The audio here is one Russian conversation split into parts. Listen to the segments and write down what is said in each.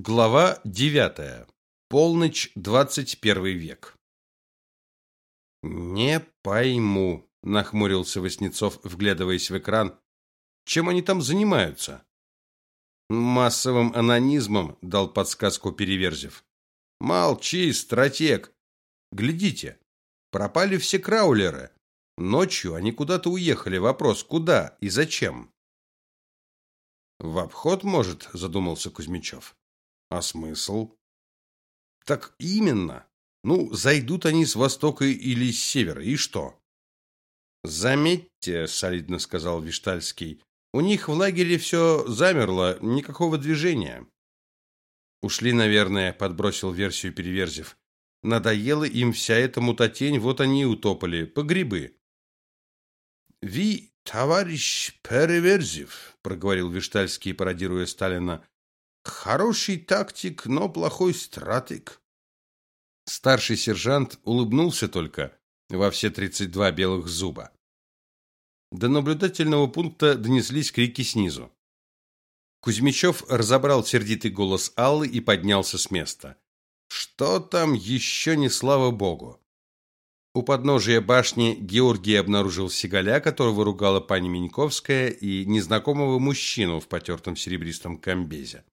Глава девятая. Полночь, двадцать первый век. Не пойму, нахмурился Васнецов, вглядываясь в экран. Чем они там занимаются? Массовым анонизмом, дал подсказку Переверзев. Молчи, стратег. Глядите. Пропали все краулеры. Ночью они куда-то уехали. Вопрос: куда и зачем? В обход, может, задумался Кузьмичев. А смысл? Так именно. Ну, зайдут они с востока или с севера, и что? Заметьте, солидно сказал Виштальский, у них в лагере все замерло, никакого движения. Ушли, наверное, подбросил версию Переверзев. Надоела им вся эта мутатень, вот они и утопали, по грибы. Ви, товарищ Переверзев, проговорил Виштальский, пародируя Сталина. Хороший тактик, но плохой стратег. Старший сержант улыбнулся только во все тридцать два белых зуба. До наблюдательного пункта донеслись крики снизу. Кузьмичев разобрал сердитый голос Аллы и поднялся с места. Что там еще не слава богу. У подножия башни Георгий обнаружил Сигаля, которого ругала пани Миньковская, и незнакомого мужчину в потертом серебристом комбезе.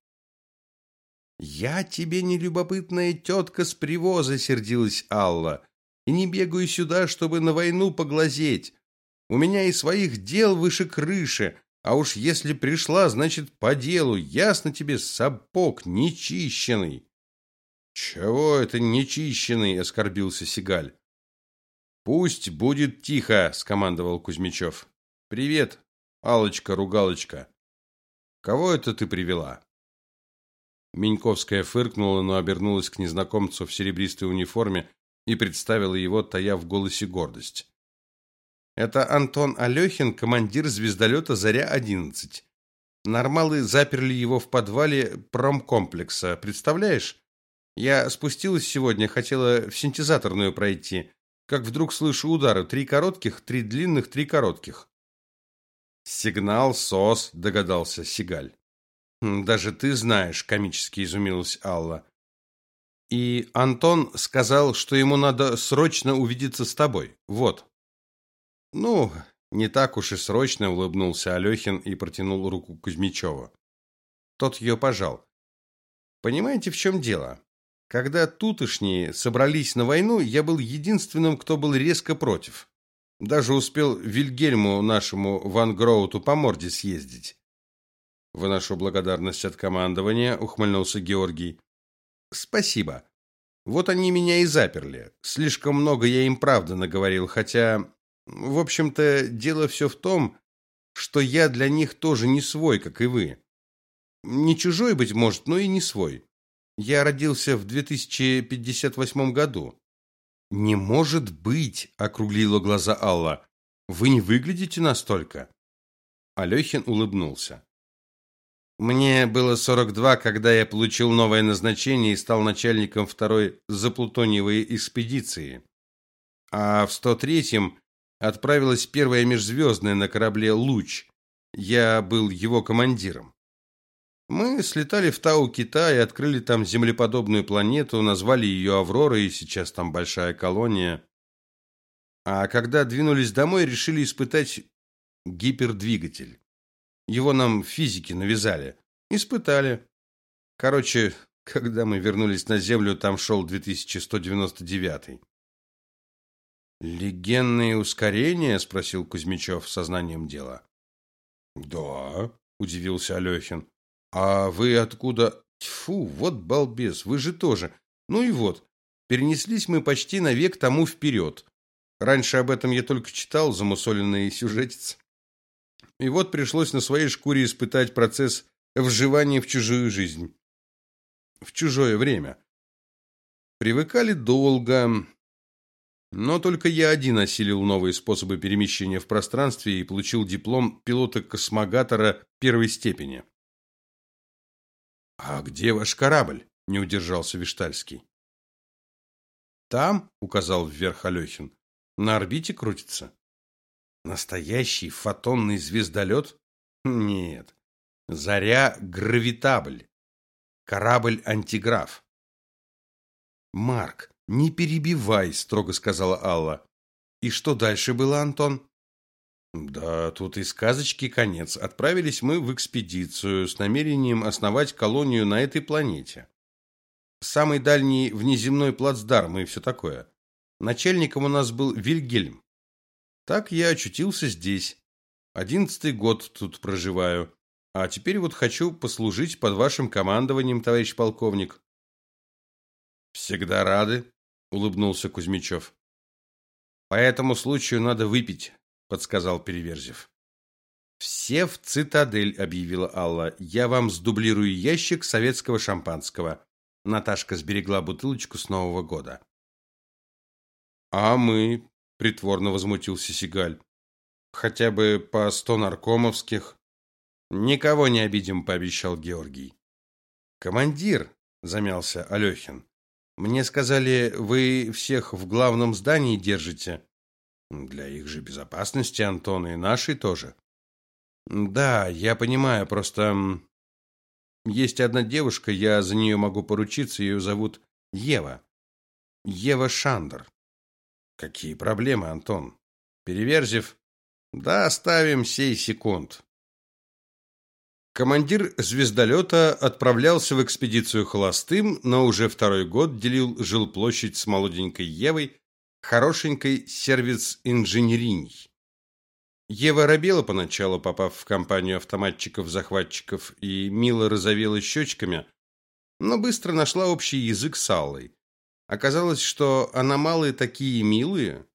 Я тебе не любопытная тетка с привоза, сердилась Алла. И не бегаю сюда, чтобы на войну поглазеть. У меня и своих дел выше крыши, а уж если пришла, значит, по делу. Ясно тебе, сапог нечищенный. Чего это нечищенный, оскорбился Сигаль. Пусть будет тихо, скомандовал Кузьмичев. Привет, Алочка, ругалочка. Кого это ты привела? Миньковская фыркнула, но обернулась к незнакомцу в серебристой униформе и представила его, тая в голосе гордость. Это Антон Алехин, командир звездолета Заря-11. Нормалы заперли его в подвале промкомплекса, представляешь? Я спустилась сегодня, хотела в синтезаторную пройти, как вдруг слышу удары: три коротких, три длинных, три коротких. Сигнал СОС, догадался Сигаль. Даже ты знаешь, комически изумилась Алла. И Антон сказал, что ему надо срочно увидеться с тобой. Вот. Ну, не так уж и срочно, улыбнулся Алёхин и протянул руку Кузьмичеву. Тот ее пожал. Понимаете, в чем дело? Когда тутошние собрались на войну, я был единственным, кто был резко против. Даже успел Вильгельму нашему Ван Гроуту по морде съездить. Выношу благодарность от командования, ухмыльнулся Георгий. Спасибо. Вот они меня и заперли. Слишком много я им правда наговорил, хотя, в общем-то, дело все в том, что я для них тоже не свой, как и вы. Не чужой быть может, но и не свой. Я родился в 2058 году. Не может быть, округлила глаза Алла. Вы не выглядите настолько. Алёхин улыбнулся. Мне было 42, когда я получил новое назначение и стал начальником второй заплутониевой экспедиции. А в 103-м отправилась первая межзвездная на корабле Луч. Я был его командиром. Мы слетали в Тау-Китай, открыли там землеподобную планету, назвали ее Авророй, и сейчас там большая колония. А когда двинулись домой, решили испытать гипердвигатель. Его нам физики навязали. Испытали. Короче, когда мы вернулись на Землю, там шел 2199. Легенные ускорения, спросил Кузьмичев сознанием дела. Да, удивился Алёхин. А вы откуда? Тьфу, вот балбес, вы же тоже. Ну и вот, перенеслись мы почти на век тому вперед. Раньше об этом я только читал, замусоленный сюжетец. И вот пришлось на своей шкуре испытать процесс вживания в чужую жизнь. В чужое время. Привыкали долго, но только я один осилил новые способы перемещения в пространстве и получил диплом пилота-космогатора первой степени. А где ваш корабль? не удержался Виштальский. Там, указал вверх Алёхин, на орбите крутится. Настоящий фотонный звездолет? Нет. Заря гравитабль. Корабль Антиграф. Марк, не перебивай, строго сказала Алла. И что дальше было, Антон? Да, тут и сказочки конец. Отправились мы в экспедицию с намерением основать колонию на этой планете. Самый дальний внеземной плацдарм и все такое. Начальником у нас был Вильгельм. Так я очутился здесь. Одиннадцатый год тут проживаю. А теперь вот хочу послужить под вашим командованием, товарищ полковник. Всегда рады, улыбнулся Кузьмичев. По этому случаю надо выпить, подсказал Переверзев. Все в цитадель, объявила Алла. Я вам сдублирую ящик советского шампанского. Наташка сберегла бутылочку с Нового года. А мы, притворно возмутился Сигаль. Хотя бы по сто наркомовских. Никого не обидим, пообещал Георгий. Командир, замялся Алёхин. Мне сказали, вы всех в главном здании держите. Для их же безопасности, Антон, и нашей тоже. Да, я понимаю, просто есть одна девушка, я за нее могу поручиться, ее зовут Ева. Ева Шандер. Какие проблемы, Антон? Переверзев? Да, оставим сей секунд. Командир звездолета отправлялся в экспедицию холостым, но уже второй год делил жилплощадь с молоденькой Евой, хорошенькой сервис-инженериней. Ева робела поначалу, попав в компанию автоматчиков-захватчиков, и мило розовела щечками, но быстро нашла общий язык с Аллой. Оказалось, что аномалы такие милые.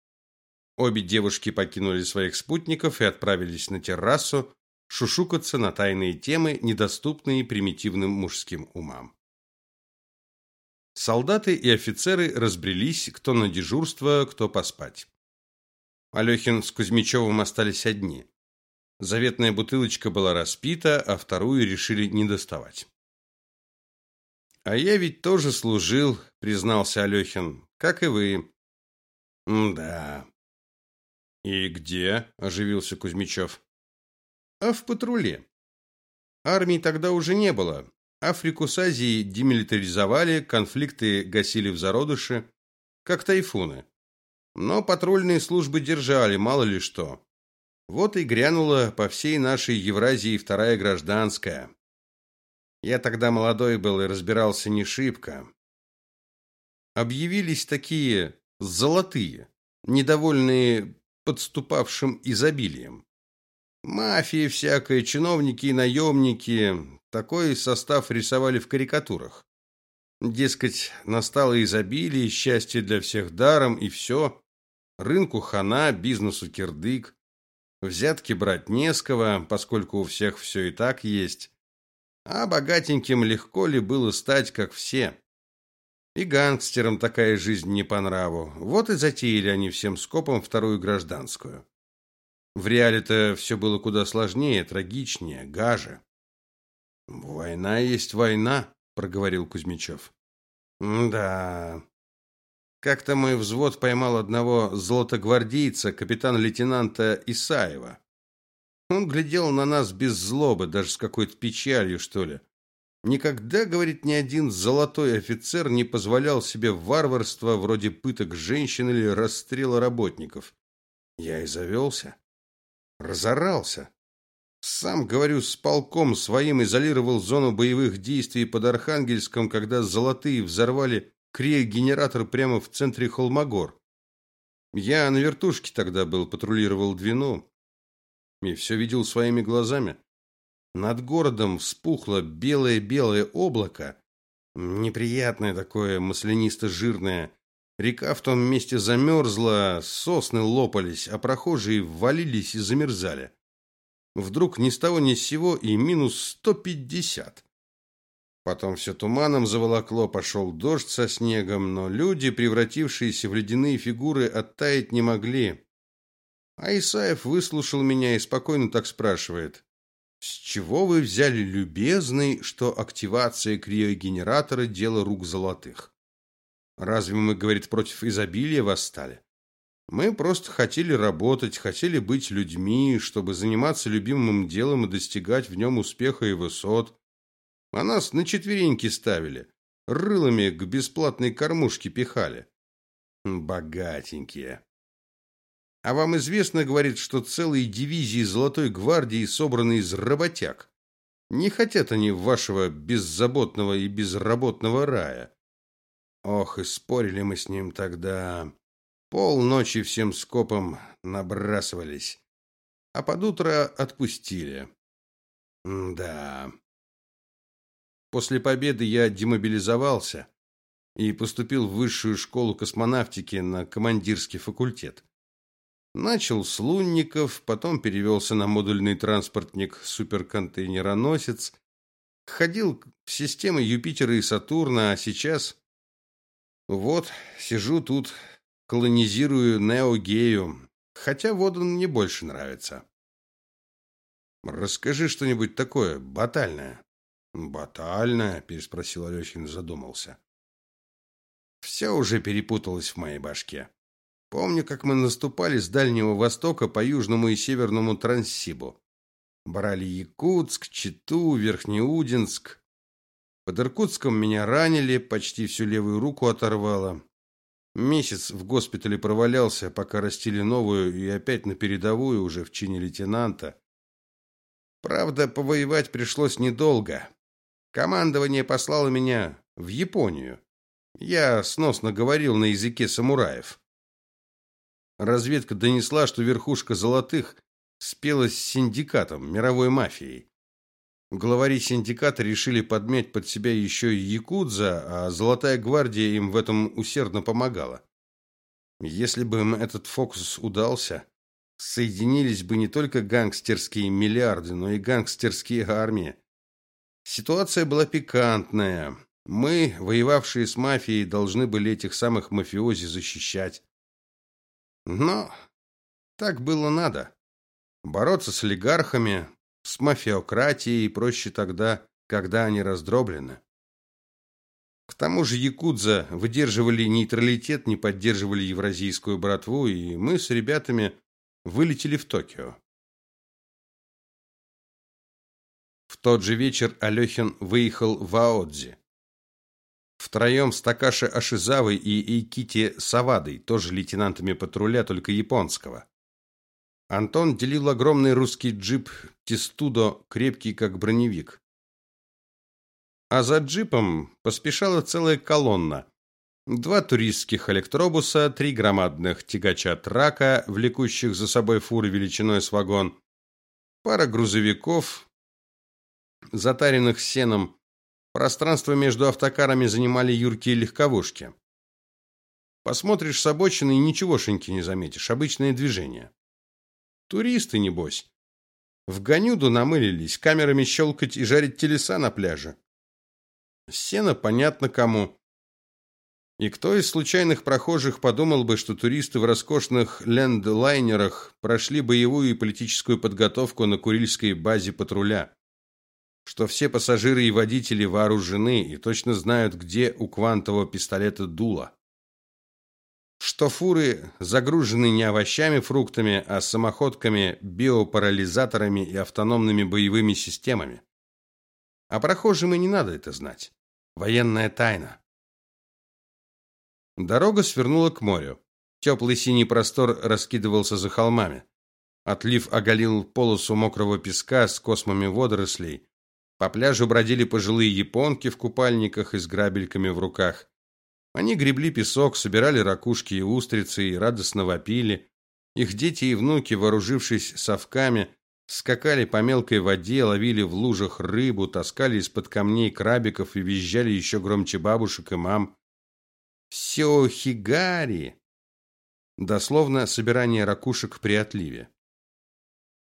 Обе девушки покинули своих спутников и отправились на террасу шушукаться на тайные темы, недоступные примитивным мужским умам. Солдаты и офицеры разбрелись, кто на дежурство, кто поспать. Алёхин с Кузьмичевым остались одни. Заветная бутылочка была распита, а вторую решили не доставать. А я ведь тоже служил, признался Алёхин, как и вы. да. И где? оживился Кузьмичев. А в патруле. Армии тогда уже не было. Африку с Азией демилитаризовали, конфликты гасили в зародыше, как тайфуны. Но патрульные службы держали, мало ли что. Вот и грянула по всей нашей Евразии вторая гражданская. Я тогда молодой был и разбирался не шибко. Объявились такие золотые, недовольные подступавшим изобилием. Мафия всякая, чиновники и наемники. Такой состав рисовали в карикатурах. Дескать, настало изобилие, счастье для всех даром и все. Рынку хана, бизнесу кирдык. Взятки брать не с кого, поскольку у всех все и так есть. А богатеньким легко ли было стать, как все? И гангстерам такая жизнь не по нраву. Вот и затеяли они всем скопом вторую гражданскую. В реале-то все было куда сложнее, трагичнее, гаже. Война есть война, проговорил Кузьмичев. Да. Как-то мой взвод поймал одного золотогвардейца, капитан-лейтенанта Исаева. Он глядел на нас без злобы, даже с какой-то печалью, что ли. Никогда, говорит, ни один золотой офицер не позволял себе варварства вроде пыток женщин или расстрела работников. Я и завелся. Разорался. Сам, говорю, с полком своим изолировал зону боевых действий под Архангельском, когда золотые взорвали крей-генератор прямо в центре Холмогор. Я на вертушке тогда был, патрулировал Двину. И все видел своими глазами. Над городом вспухло белое-белое облако, неприятное такое, маслянисто-жирное, Река в том месте замерзла, сосны лопались, а прохожие ввалились и замерзали. Вдруг ни с того ни с сего и минус сто пятьдесят. Потом все туманом заволокло, пошел дождь со снегом, но люди, превратившиеся в ледяные фигуры, оттаять не могли. А Исаев выслушал меня и спокойно так спрашивает: "С чего вы взяли, любезный, что активация криогенератора дело рук золотых?" Разве мы, говорит, против изобилия восстали? Мы просто хотели работать, хотели быть людьми, чтобы заниматься любимым делом и достигать в нем успеха и высот. А нас на четвереньки ставили, рылами к бесплатной кормушке пихали. Богатенькие. А вам известно, говорит, что целые дивизии Золотой гвардии собраны из работяг. Не хотят они вашего беззаботного и безработного рая. Ох, и спорили мы с ним тогда. Полночи всем скопом набрасывались, а под утро отпустили. М да. После победы я демобилизовался и поступил в высшую школу космонавтики на командирский факультет. Начал с лунников, потом перевелся на модульный транспортник суперконтейнероносец, ходил в системы Юпитера и Сатурна, а сейчас вот сижу тут, колонизирую Неогею, хотя Водан мне больше нравится. Расскажи что-нибудь такое батальное. Батальное, переспросил Алёхин, задумался. Все уже перепуталось в моей башке. Помню, как мы наступали с Дальнего Востока по Южному и Северному Транссибу. Брали Якутск, Читу, Верхнеудинск. Под Иркутском меня ранили, почти всю левую руку оторвало. Месяц в госпитале провалялся, пока растили новую и опять на передовую уже в чине лейтенанта. Правда, повоевать пришлось недолго. Командование послало меня в Японию. Я сносно говорил на языке самураев. Разведка донесла, что верхушка золотых спелась с синдикатом, мировой мафией. Главари синдиката решили подмять под себя еще и якудза, а Золотая гвардия им в этом усердно помогала. Если бы им этот фокус удался, соединились бы не только гангстерские миллиарды, но и гангстерские армии. Ситуация была пикантная. Мы, воевавшие с мафией, должны были этих самых мафиози защищать. Но так было надо. Бороться с олигархами, с мафиократией проще тогда, когда они раздроблены. К тому же якудза выдерживали нейтралитет, не поддерживали евразийскую братву, и мы с ребятами вылетели в Токио. В тот же вечер Алёхин выехал в Аодзи. Втроем с Такаши Ашизавой и Икити Савадой, тоже лейтенантами патруля, только японского. Антон делил огромный русский джип Тестудо, крепкий как броневик. А за джипом поспешала целая колонна. Два туристских электробуса, три громадных тягача-трака, влекущих за собой фуры величиной с вагон, пара грузовиков, затаренных сеном, Пространство между автокарами занимали юркие легковушки. Посмотришь с обочины и ничегошеньки не заметишь, обычное движение. Туристы, небось. В Ганюду намылились, камерами щелкать и жарить телеса на пляже. Сено понятно кому. И кто из случайных прохожих подумал бы, что туристы в роскошных лендлайнерах прошли боевую и политическую подготовку на Курильской базе патруля? Что все пассажиры и водители вооружены и точно знают, где у квантового пистолета дуло. Что фуры загружены не овощами, фруктами, а самоходками, биопарализаторами и автономными боевыми системами. А прохожим и не надо это знать. Военная тайна. Дорога свернула к морю. Теплый синий простор раскидывался за холмами. Отлив оголил полосу мокрого песка с космами водорослей, по пляжу бродили пожилые японки в купальниках и с грабельками в руках. Они гребли песок, собирали ракушки и устрицы и радостно вопили. Их дети и внуки, вооружившись совками, скакали по мелкой воде, ловили в лужах рыбу, таскали из-под камней крабиков и визжали еще громче бабушек и мам. Сёхигари! Дословно собирание ракушек при отливе.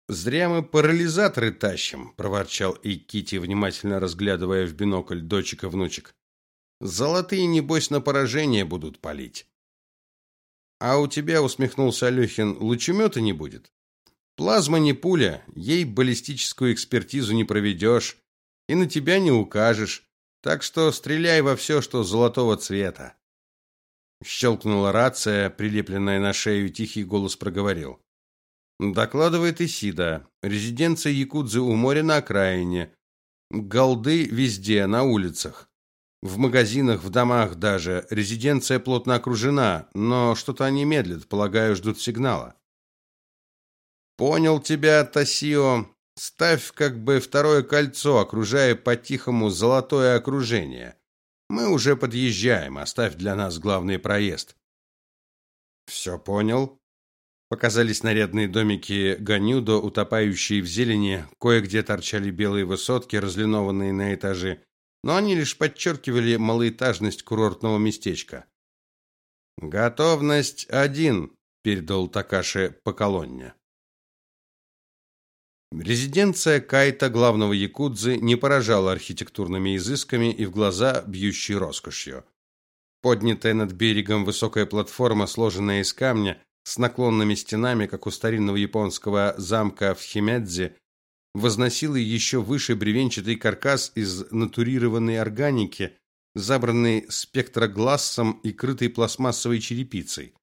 Зря мы парализаторы тащим, проворчал и Кити, внимательно разглядывая в бинокль дочек и внучек. Золотые небось на поражение будут палить. А у тебя, усмехнулся Алёхин, лучемета не будет. Плазма не пуля, ей баллистическую экспертизу не проведешь и на тебя не укажешь. Так что стреляй во все, что золотого цвета. Щелкнула рация, прилепленная на шею, тихий голос проговорил: Докладывает Исида. Резиденция якудзы у моря на окраине. Голды везде, на улицах. В магазинах, в домах даже. Резиденция плотно окружена, но что-то они медлят, полагаю, ждут сигнала. Понял тебя, Тасио. Ставь как бы второе кольцо, окружая по-тихому золотое окружение. Мы уже подъезжаем, оставь для нас главный проезд. Все понял. Показались нарядные домики Ганюдо, утопающие в зелени, кое-где торчали белые высотки, разлинованные на этажи, но они лишь подчеркивали малоэтажность курортного местечка. Готовность один, передал Такаши по колонне. Резиденция Кайта, главного якудзы, не поражала архитектурными изысками и в глаза бьющей роскошью. Поднятая над берегом высокая платформа, сложенная из камня, с наклонными стенами, как у старинного японского замка в Химедзе, возносила еще выше бревенчатый каркас из натурированной органики, забранный спектроглассом и крытый пластмассовой черепицей.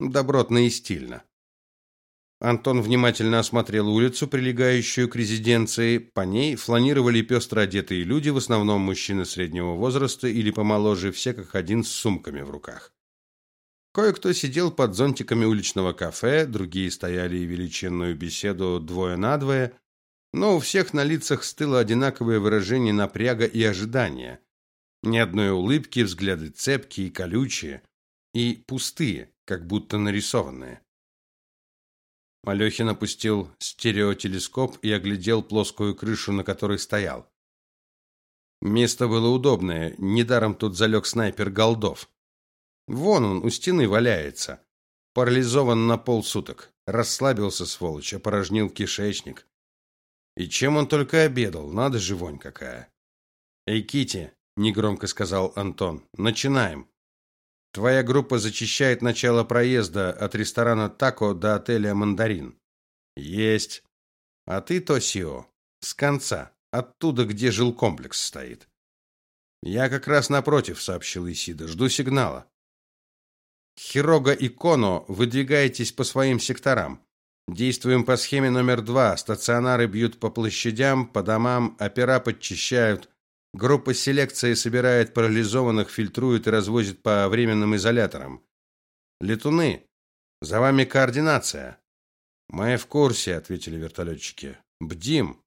Добротно и стильно. Антон внимательно осмотрел улицу, прилегающую к резиденции. По ней фланировали пестро одетые люди, в основном мужчины среднего возраста или помоложе, все как один с сумками в руках. Кое-кто сидел под зонтиками уличного кафе, другие стояли и вели чинную беседу двое на двое, но у всех на лицах стыло одинаковое выражение напряга и ожидания. Ни одной улыбки, взгляды цепкие и колючие, и пустые, как будто нарисованные. Алёхин опустил стереотелескоп и оглядел плоскую крышу, на которой стоял. Место было удобное, недаром тут залег снайпер Голдов. Вон он у стены валяется, парализован на полсуток. Расслабился сволочь, опорожнил кишечник. И чем он только обедал, надо же вонь какая. Эй, Кити, негромко сказал Антон. Начинаем. Твоя группа зачищает начало проезда от ресторана Тако до отеля Мандарин. Есть. А ты, Тосио, с конца, оттуда, где жилкомплекс стоит. Я как раз напротив, сообщил Исида. Жду сигнала. Хирога и Коно, выдвигайтесь по своим секторам. Действуем по схеме номер два. Стационары бьют по площадям, по домам, опера подчищают. Группа селекции собирает парализованных, фильтрует и развозит по временным изоляторам. Летуны, за вами координация. Мы в курсе, ответили вертолетчики. Бдим.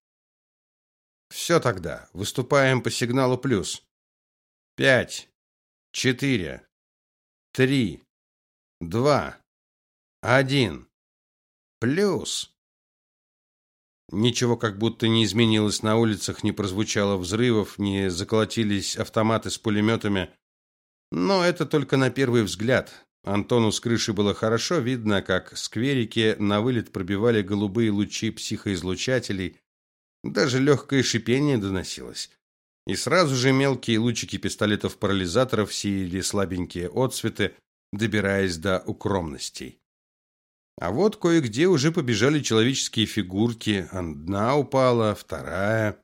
Все тогда. Выступаем по сигналу плюс. Пять, четыре, три, два, один. Плюс. Ничего как будто не изменилось на улицах, не прозвучало взрывов, не заколотились автоматы с пулеметами. Но это только на первый взгляд. Антону с крыши было хорошо видно, как скверики на вылет пробивали голубые лучи психоизлучателей. Даже легкое шипение доносилось. И сразу же мелкие лучики пистолетов-парализаторов сеяли слабенькие отсветы, добираясь до укромностей. А вот кое-где уже побежали человеческие фигурки. Одна упала, вторая.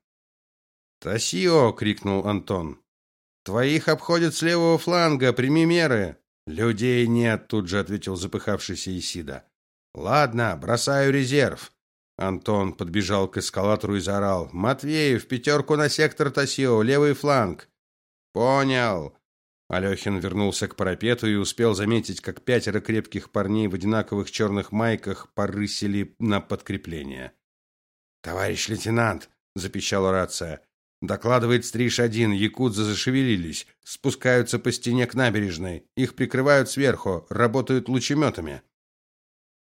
«Тасио!» — крикнул Антон. «Твоих обходят с левого фланга, прими меры!» «Людей нет», — тут же ответил запыхавшийся Исида. «Ладно, бросаю резерв». Антон подбежал к эскалатору и заорал. «Матвеев, пятерку на сектор Тасио, левый фланг». «Понял. Алёхин вернулся к парапету и успел заметить, как пятеро крепких парней в одинаковых черных майках порысили на подкрепление. "Товарищ лейтенант", запищала рация. "Докладывает Стриж-1, якудзы зашевелились, спускаются по стене к набережной. Их прикрывают сверху, работают лучеметами».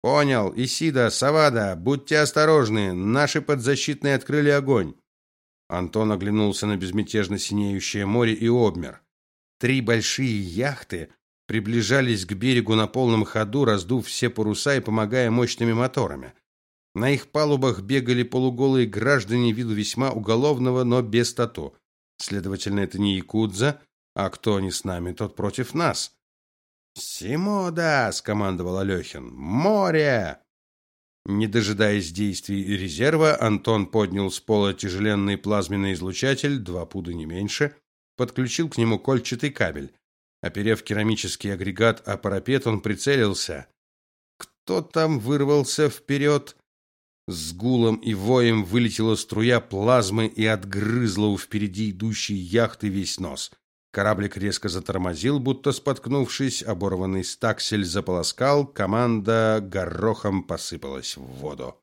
Понял, Исида, Савада, будьте осторожны, наши подзащитные открыли огонь. Антон оглянулся на безмятежно синеющее море и обмер. Три большие яхты приближались к берегу на полном ходу, раздув все паруса и помогая мощными моторами. На их палубах бегали полуголые граждане виду весьма уголовного, но без тату. Следовательно, это не якудза, а кто они с нами, тот против нас. «Симода!» — скомандовал Алехин. «Море!» Не дожидаясь действий резерва, Антон поднял с пола тяжеленный плазменный излучатель, два пуда не меньше, подключил к нему кольчатый кабель. Оперев керамический агрегат о парапет, он прицелился. Кто там вырвался вперед? С гулом и воем вылетела струя плазмы и отгрызла у впереди идущей яхты весь нос. Кораблик резко затормозил, будто споткнувшись, оборванный стаксель заполоскал, команда горохом посыпалась в воду.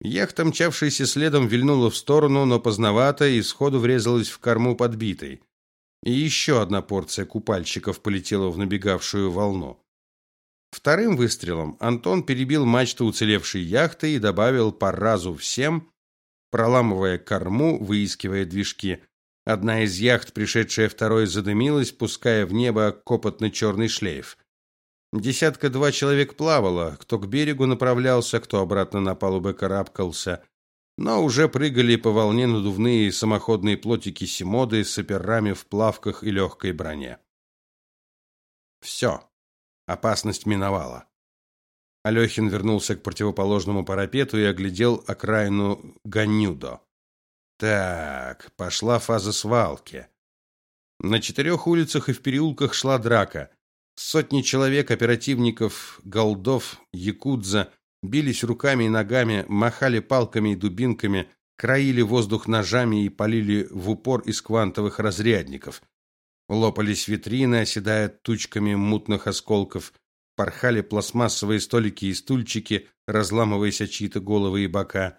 Яхта, мчавшаяся следом, вильнула в сторону, но поздновато и сходу врезалась в корму подбитой. И еще одна порция купальщиков полетела в набегавшую волну. Вторым выстрелом Антон перебил мачту уцелевшей яхты и добавил по разу всем, проламывая корму, выискивая движки. Одна из яхт, пришедшая второй, задымилась, пуская в небо копотный черный шлейф. Десятка-два человек плавало, кто к берегу направлялся, кто обратно на палубы карабкался, но уже прыгали по волне надувные самоходные плотики Симоды с операми в плавках и легкой броне. Все. Опасность миновала. Алехин вернулся к противоположному парапету и оглядел окраину Ганюдо. Так, пошла фаза свалки. На четырех улицах и в переулках шла драка. Сотни человек, оперативников, голдов, якудза бились руками и ногами, махали палками и дубинками, краили воздух ножами и полили в упор из квантовых разрядников. Лопались витрины, оседая тучками мутных осколков, порхали пластмассовые столики и стульчики, разламываясь о чьи-то головы и бока.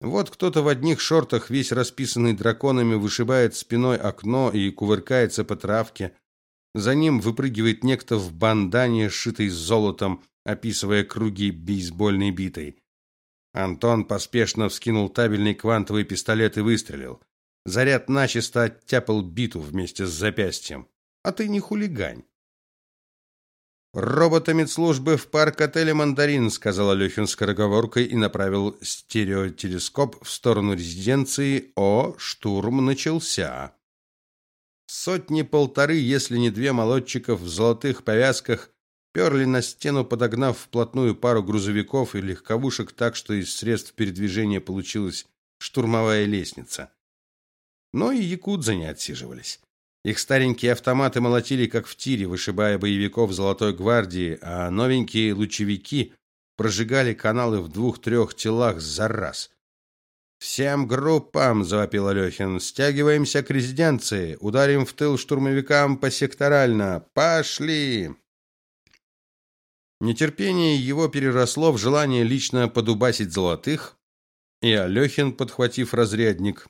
Вот кто-то в одних шортах, весь расписанный драконами, вышибает спиной окно и кувыркается по травке. За ним выпрыгивает некто в бандане, сшитой золотом, описывая круги бейсбольной битой. Антон поспешно вскинул табельный квантовый пистолет и выстрелил. Заряд начисто оттяпал биту вместе с запястьем. А ты не хулигань. Роботами службы в парк отеля Мандарин, сказал Алёхин скороговоркой и направил стереотелескоп в сторону резиденции. О, штурм начался. Сотни-полторы, если не две молодчиков в золотых повязках перли на стену, подогнав вплотную пару грузовиков и легковушек так, что из средств передвижения получилась штурмовая лестница. Но и якудзы не отсиживались. Их старенькие автоматы молотили как в тире, вышибая боевиков Золотой гвардии, а новенькие лучевики прожигали каналы в двух-трех телах за раз. Всем группам, завопил Алёхин, стягиваемся к резиденции, ударим в тыл штурмовикам посекторально. Пошли. Нетерпение его переросло в желание лично подубасить золотых, и Алёхин, подхватив разрядник,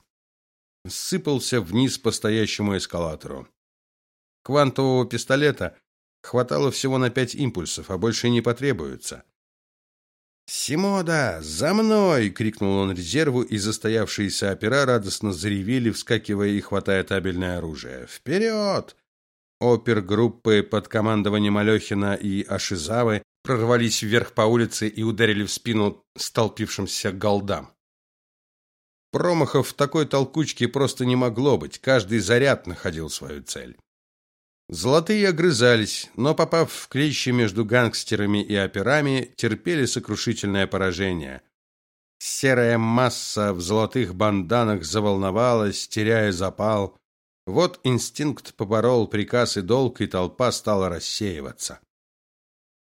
сыпался вниз по стоящему эскалатору. Квантового пистолета хватало всего на пять импульсов, а больше не потребуется. «Симода, за мной!» — крикнул он резерву, и застоявшиеся опера радостно заревели, вскакивая и хватая табельное оружие. «Вперед!» Опергруппы под командованием Алехина и Ашизавы прорвались вверх по улице и ударили в спину столпившимся голдам. Промахов в такой толкучке просто не могло быть, каждый заряд находил свою цель. Золотые огрызались, но попав в клещи между гангстерами и операми, терпели сокрушительное поражение. Серая масса в золотых банданах заволновалась, теряя запал. Вот инстинкт поборол приказ и долг, и толпа стала рассеиваться.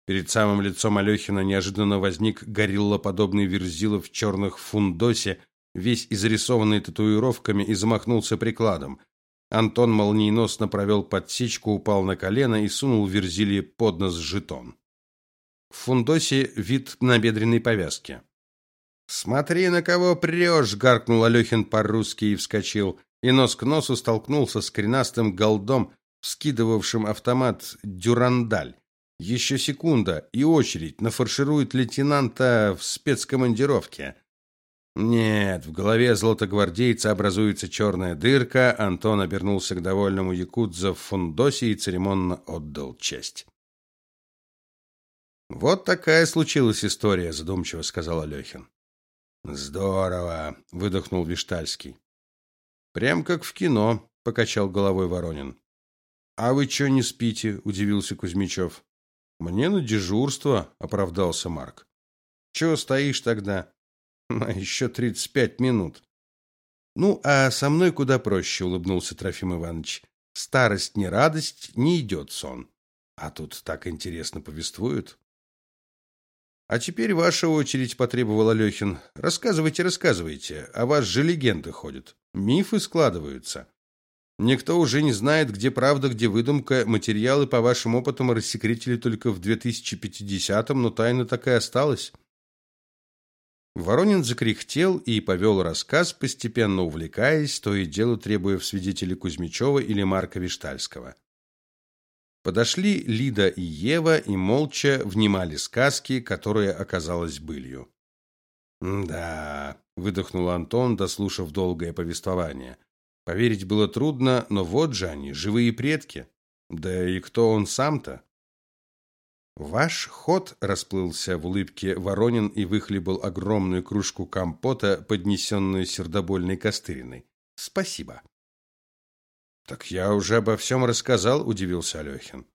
Перед самым лицом Алёхина неожиданно возник гориллоподобный верзила в черных фундосе, весь изрисованный татуировками, и замахнулся прикладом. Антон молниеносно провел подсечку, упал на колено и сунул Верзиле под нос жетон. В фундосе вид набедренной повязки. «Смотри, на кого прешь!» — гаркнул Алехин по-русски и вскочил, и нос к носу столкнулся с кренастым голдом, вскидывавшим автомат «Дюрандаль». Еще секунда, и очередь нафарширует лейтенанта в спецкомандировке. Нет, в голове золотогвардейца образуется черная дырка. Антон обернулся к довольному якудза в фундосе и церемонно отдал честь. Вот такая случилась история, задумчиво сказал Алёхин. Здорово, выдохнул Виштальский. Прям как в кино, покачал головой Воронин. А вы что не спите? удивился Кузьмичев. Мне на дежурство, оправдался Марк. Чего стоишь тогда? А еще тридцать пять минут. Ну, а со мной куда проще, улыбнулся Трофим Иванович. Старость не радость, не идет сон. А тут так интересно повествуют. А теперь ваша очередь, потребовал Алехин. Рассказывайте, рассказывайте. О вас же легенды ходят. Мифы складываются. Никто уже не знает, где правда, где выдумка. Материалы по вашим опытам рассекретили только в 2050-м, но тайна так и осталась. Воронин закряхтел и повел рассказ, постепенно увлекаясь, то и дело требуя в свидетели Кузьмичева или Марка Виштальского. Подошли Лида и Ева и молча внимали сказки, которая оказалась былью. «Да», — выдохнул Антон, дослушав долгое повествование. Поверить было трудно, но вот же они, живые предки. Да и кто он сам-то? Ваш ход расплылся в улыбке Воронин и выхлебал огромную кружку компота, поднесенную сердобольной Костыриной. Спасибо. Так я уже обо всем рассказал, удивился Алехин.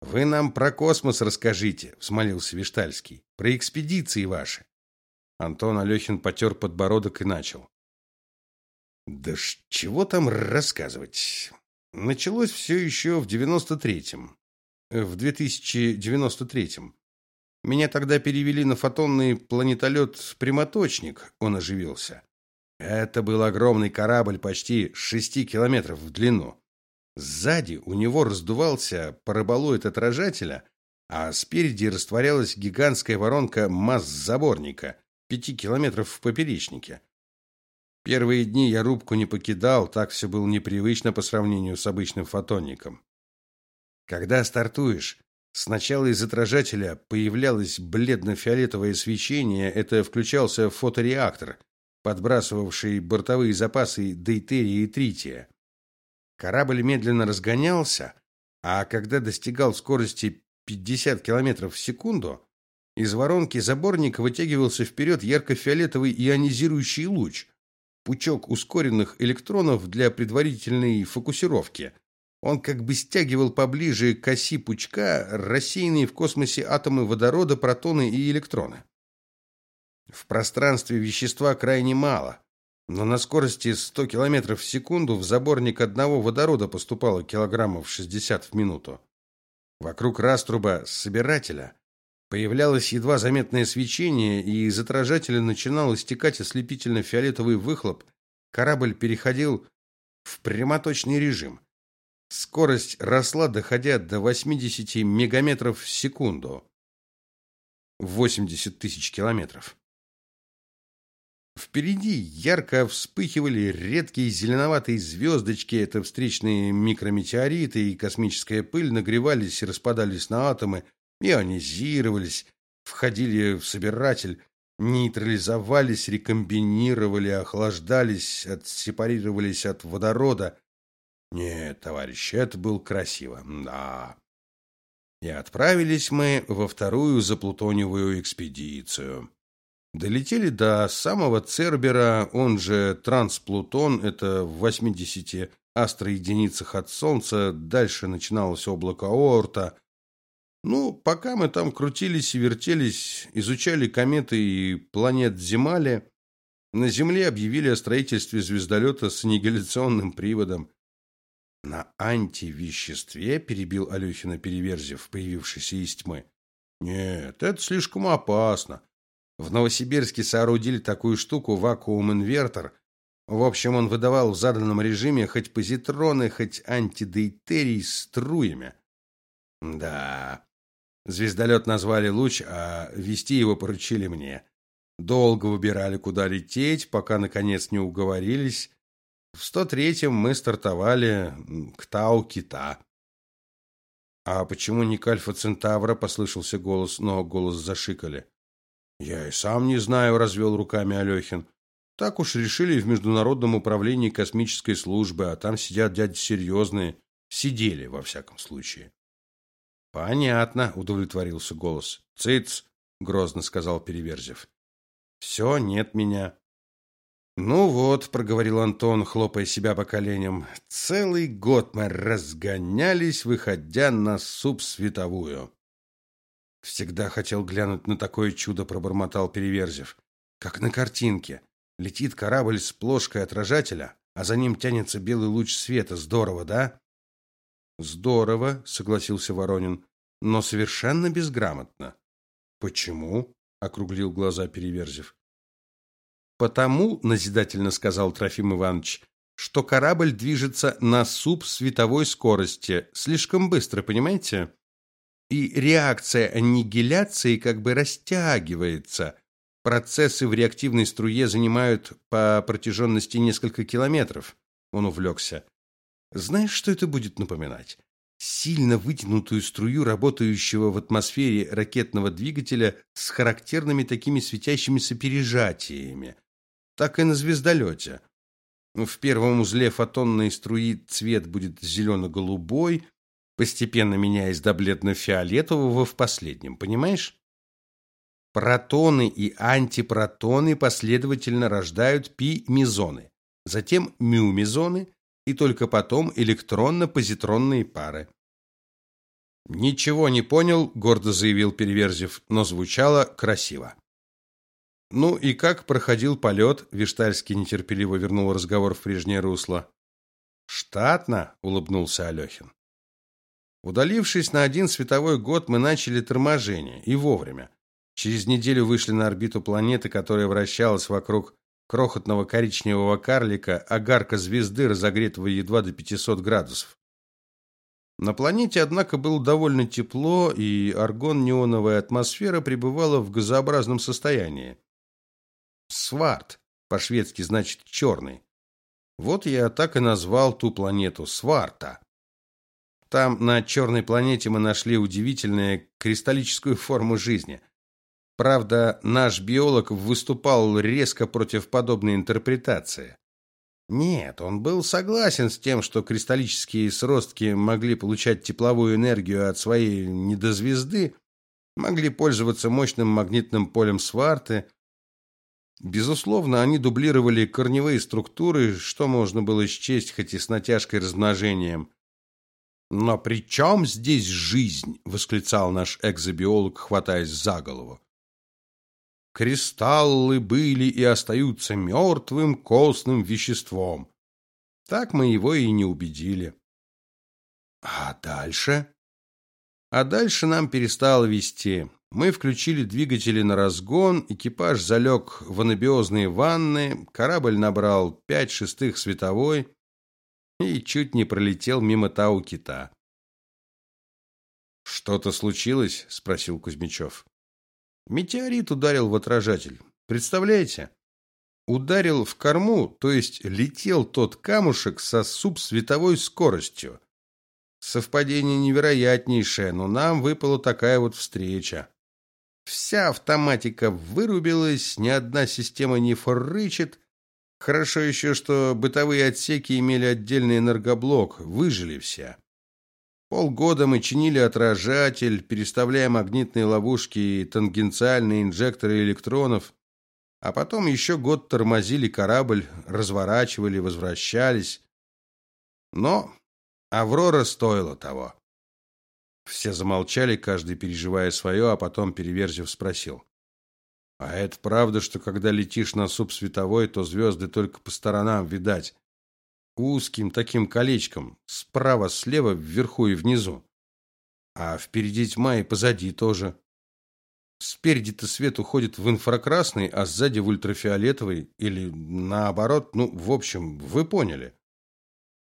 Вы нам про космос расскажите, взмолился Виштальский. Про экспедиции ваши. Антон Алехин потер подбородок и начал. Да ж чего там рассказывать? Началось все еще в девяносто третьем, в 2093-м. Меня тогда перевели на фотонный планетолет «Прямоточник», он оживился. Это был огромный корабль почти шести километров в длину. Сзади у него раздувался параболоид отражателя, а спереди растворялась гигантская воронка масс-заборника, пяти километров в поперечнике. Первые дни я рубку не покидал, так все было непривычно по сравнению с обычным фотонником. Когда стартуешь, сначала из отражателя появлялось бледно-фиолетовое свечение, это включался фотореактор, подбрасывавший бортовые запасы дейтерия и трития. Корабль медленно разгонялся, а когда достигал скорости 50 км в секунду, из воронки заборника вытягивался вперед ярко-фиолетовый ионизирующий луч, пучок ускоренных электронов для предварительной фокусировки. Он как бы стягивал поближе к оси пучка рассеянные в космосе атомы водорода, протоны и электроны. В пространстве вещества крайне мало, но на скорости 100 км в секунду в заборник одного водорода поступало килограммов 60 в минуту. Вокруг раструба собирателя появлялось едва заметное свечение, и из отражателя начинал истекать ослепительно-фиолетовый выхлоп. Корабль переходил в прямоточный режим. Скорость росла, доходя до 80 мегаметров в секунду. 80 тысяч километров. Впереди ярко вспыхивали редкие зеленоватые звездочки, это встречные микрометеориты, и космическая пыль нагревались и распадались на атомы, ионизировались, входили в собиратель, нейтрализовались, рекомбинировали, охлаждались, отсепарировались от водорода. Нет, товарищи, это было красиво. Да. И отправились мы во вторую заплутоневую экспедицию. Долетели до самого Цербера, он же Трансплутон, это в 80 астроединицах от Солнца, дальше начиналось облако Оорта. Ну, пока мы там крутились и вертелись, изучали кометы и планет Земали, на Земле объявили о строительстве звездолета с аннигиляционным приводом. На антивеществе перебил Алехина Переверзев, появившийся из тьмы. Нет, это слишком опасно. В Новосибирске соорудили такую штуку вакуум-инвертор. В общем, он выдавал в заданном режиме хоть позитроны, хоть антидейтерий струями. Да. Звездолет назвали Луч, а вести его поручили мне. Долго выбирали, куда лететь, пока наконец не уговорились. В 103-м мы стартовали к Тау-Кита. А почему не к Альфа Центавра, послышался голос, но голос зашикали. Я и сам не знаю, развел руками Алехин. Так уж решили в Международном управлении космической службы, а там сидят дяди серьезные. Сидели, во всяком случае. Понятно, удовлетворился голос. Цыц, грозно сказал Переверзев. «Все, нет меня. Ну вот, проговорил Антон, хлопая себя по коленям. Целый год мы разгонялись, выходя на субсветовую. Всегда хотел глянуть на такое чудо, пробормотал Переверзев. Как на картинке. Летит корабль с плошкой отражателя, а за ним тянется белый луч света. Здорово, да? Здорово, согласился Воронин, но совершенно безграмотно. Почему? округлил глаза Переверзев. Потому, назидательно сказал Трофим Иванович, что корабль движется на субсветовой скорости, слишком быстро, понимаете? И реакция аннигиляции как бы растягивается. Процессы в реактивной струе занимают по протяженности несколько километров. Он увлекся. Знаешь, что это будет напоминать? Сильно вытянутую струю работающего в атмосфере ракетного двигателя с характерными такими светящимися пережатиями. Так и на звездолете. В первом узле фотонной струи цвет будет зелено-голубой, постепенно меняясь до бледно-фиолетового в последнем, понимаешь? Протоны и антипротоны последовательно рождают пи-мезоны, затем мю-мезоны и только потом электронно-позитронные пары. Ничего не понял, гордо заявил Переверзев, но звучало красиво. Ну и как проходил полет?» Виштальский нетерпеливо вернул разговор в прежнее русло. Штатно, улыбнулся Алехин. Удалившись на один световой год, мы начали торможение и вовремя. Через неделю вышли на орбиту планеты, которая вращалась вокруг крохотного коричневого карлика, огарка звезды, разогретого едва до 500 градусов. На планете, однако, было довольно тепло, и аргон-неоновая атмосфера пребывала в газообразном состоянии. Сварт, по-шведски значит черный. Вот я так и назвал ту планету Сварта. Там, на черной планете, мы нашли удивительную кристаллическую форму жизни – Правда, наш биолог выступал резко против подобной интерпретации. Нет, он был согласен с тем, что кристаллические сростки могли получать тепловую энергию от своей недозвезды, могли пользоваться мощным магнитным полем Сварты. Безусловно, они дублировали корневые структуры, что можно было счесть хоть и с натяжкой размножением. Но при чем здесь жизнь, восклицал наш экзобиолог, хватаясь за голову. Кристаллы были и остаются мертвым костным веществом. Так мы его и не убедили. А дальше? А дальше нам перестало вести. Мы включили двигатели на разгон, экипаж залег в анабиозные ванны, корабль набрал пять шестых световой и чуть не пролетел мимо Тау-Кита. Что-то случилось? спросил Кузьмичев. Метеорит ударил в отражатель. Представляете? Ударил в корму, то есть летел тот камушек со субсветовой скоростью. Совпадение невероятнейшее, но нам выпала такая вот встреча. Вся автоматика вырубилась, ни одна система не форрычит. Хорошо еще, что бытовые отсеки имели отдельный энергоблок, выжили все. Полгода мы чинили отражатель, переставляя магнитные ловушки и тангенциальные инжекторы электронов, а потом еще год тормозили корабль, разворачивали, возвращались. Но Аврора стоила того. Все замолчали, каждый переживая свое, а потом Переверзев спросил: "А это правда, что когда летишь на субсветовой, то звезды только по сторонам видать, узким таким колечком, справа, слева, вверху и внизу. А впереди тьма и позади тоже. Спереди-то свет уходит в инфракрасный, а сзади в ультрафиолетовый или наоборот, ну, в общем, вы поняли.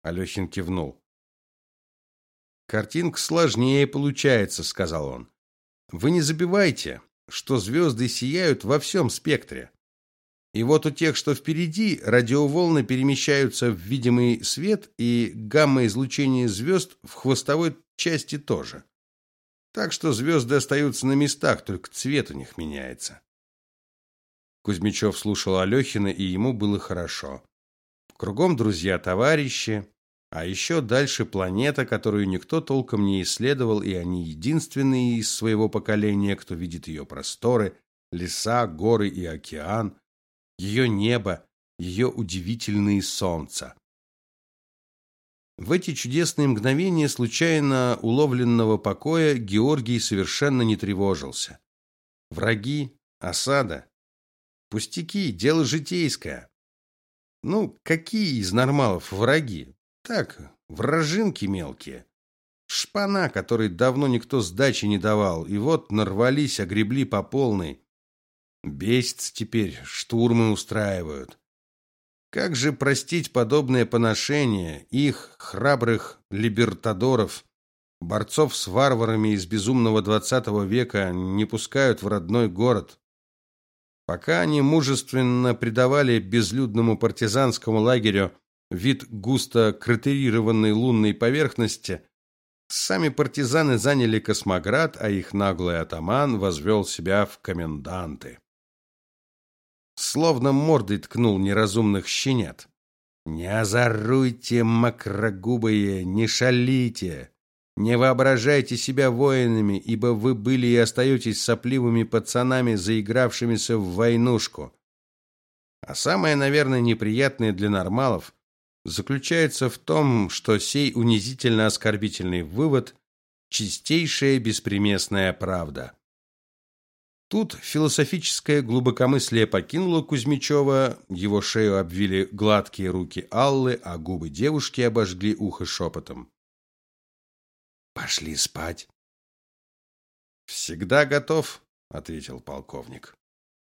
Алёхин кивнул. Картинка сложнее получается, сказал он. Вы не забывайте, что звезды сияют во всем спектре. И вот у тех, что впереди, радиоволны перемещаются в видимый свет, и гамма-излучение звезд в хвостовой части тоже. Так что звезды остаются на местах, только цвет у них меняется. Кузьмичев слушал Алехина, и ему было хорошо. Кругом друзья-товарищи, а еще дальше планета, которую никто толком не исследовал, и они единственные из своего поколения, кто видит ее просторы, леса, горы и океан ее небо, ее удивительные солнца. В эти чудесные мгновения случайно уловленного покоя Георгий совершенно не тревожился. Враги, осада, пустяки, дело житейское. Ну, какие из нормалов враги? Так, вражинки мелкие. Шпана, которой давно никто сдачи не давал, и вот нарвались, огребли по полной. Бесится теперь, штурмы устраивают. Как же простить подобное поношение их, храбрых либертадоров, борцов с варварами из безумного двадцатого века, не пускают в родной город? Пока они мужественно предавали безлюдному партизанскому лагерю вид густо кратерированной лунной поверхности, сами партизаны заняли Космоград, а их наглый атаман возвел себя в коменданты словно мордой ткнул неразумных щенят. Не озоруйте, макрогубые, не шалите, не воображайте себя воинами, ибо вы были и остаетесь сопливыми пацанами, заигравшимися в войнушку. А самое, наверное, неприятное для нормалов заключается в том, что сей унизительно оскорбительный вывод чистейшая беспримесная правда. Тут философическое глубокомыслие покинуло Кузьмичева, его шею обвили гладкие руки Аллы, а губы девушки обожгли ухо шепотом. «Пошли спать». «Всегда готов», — ответил полковник.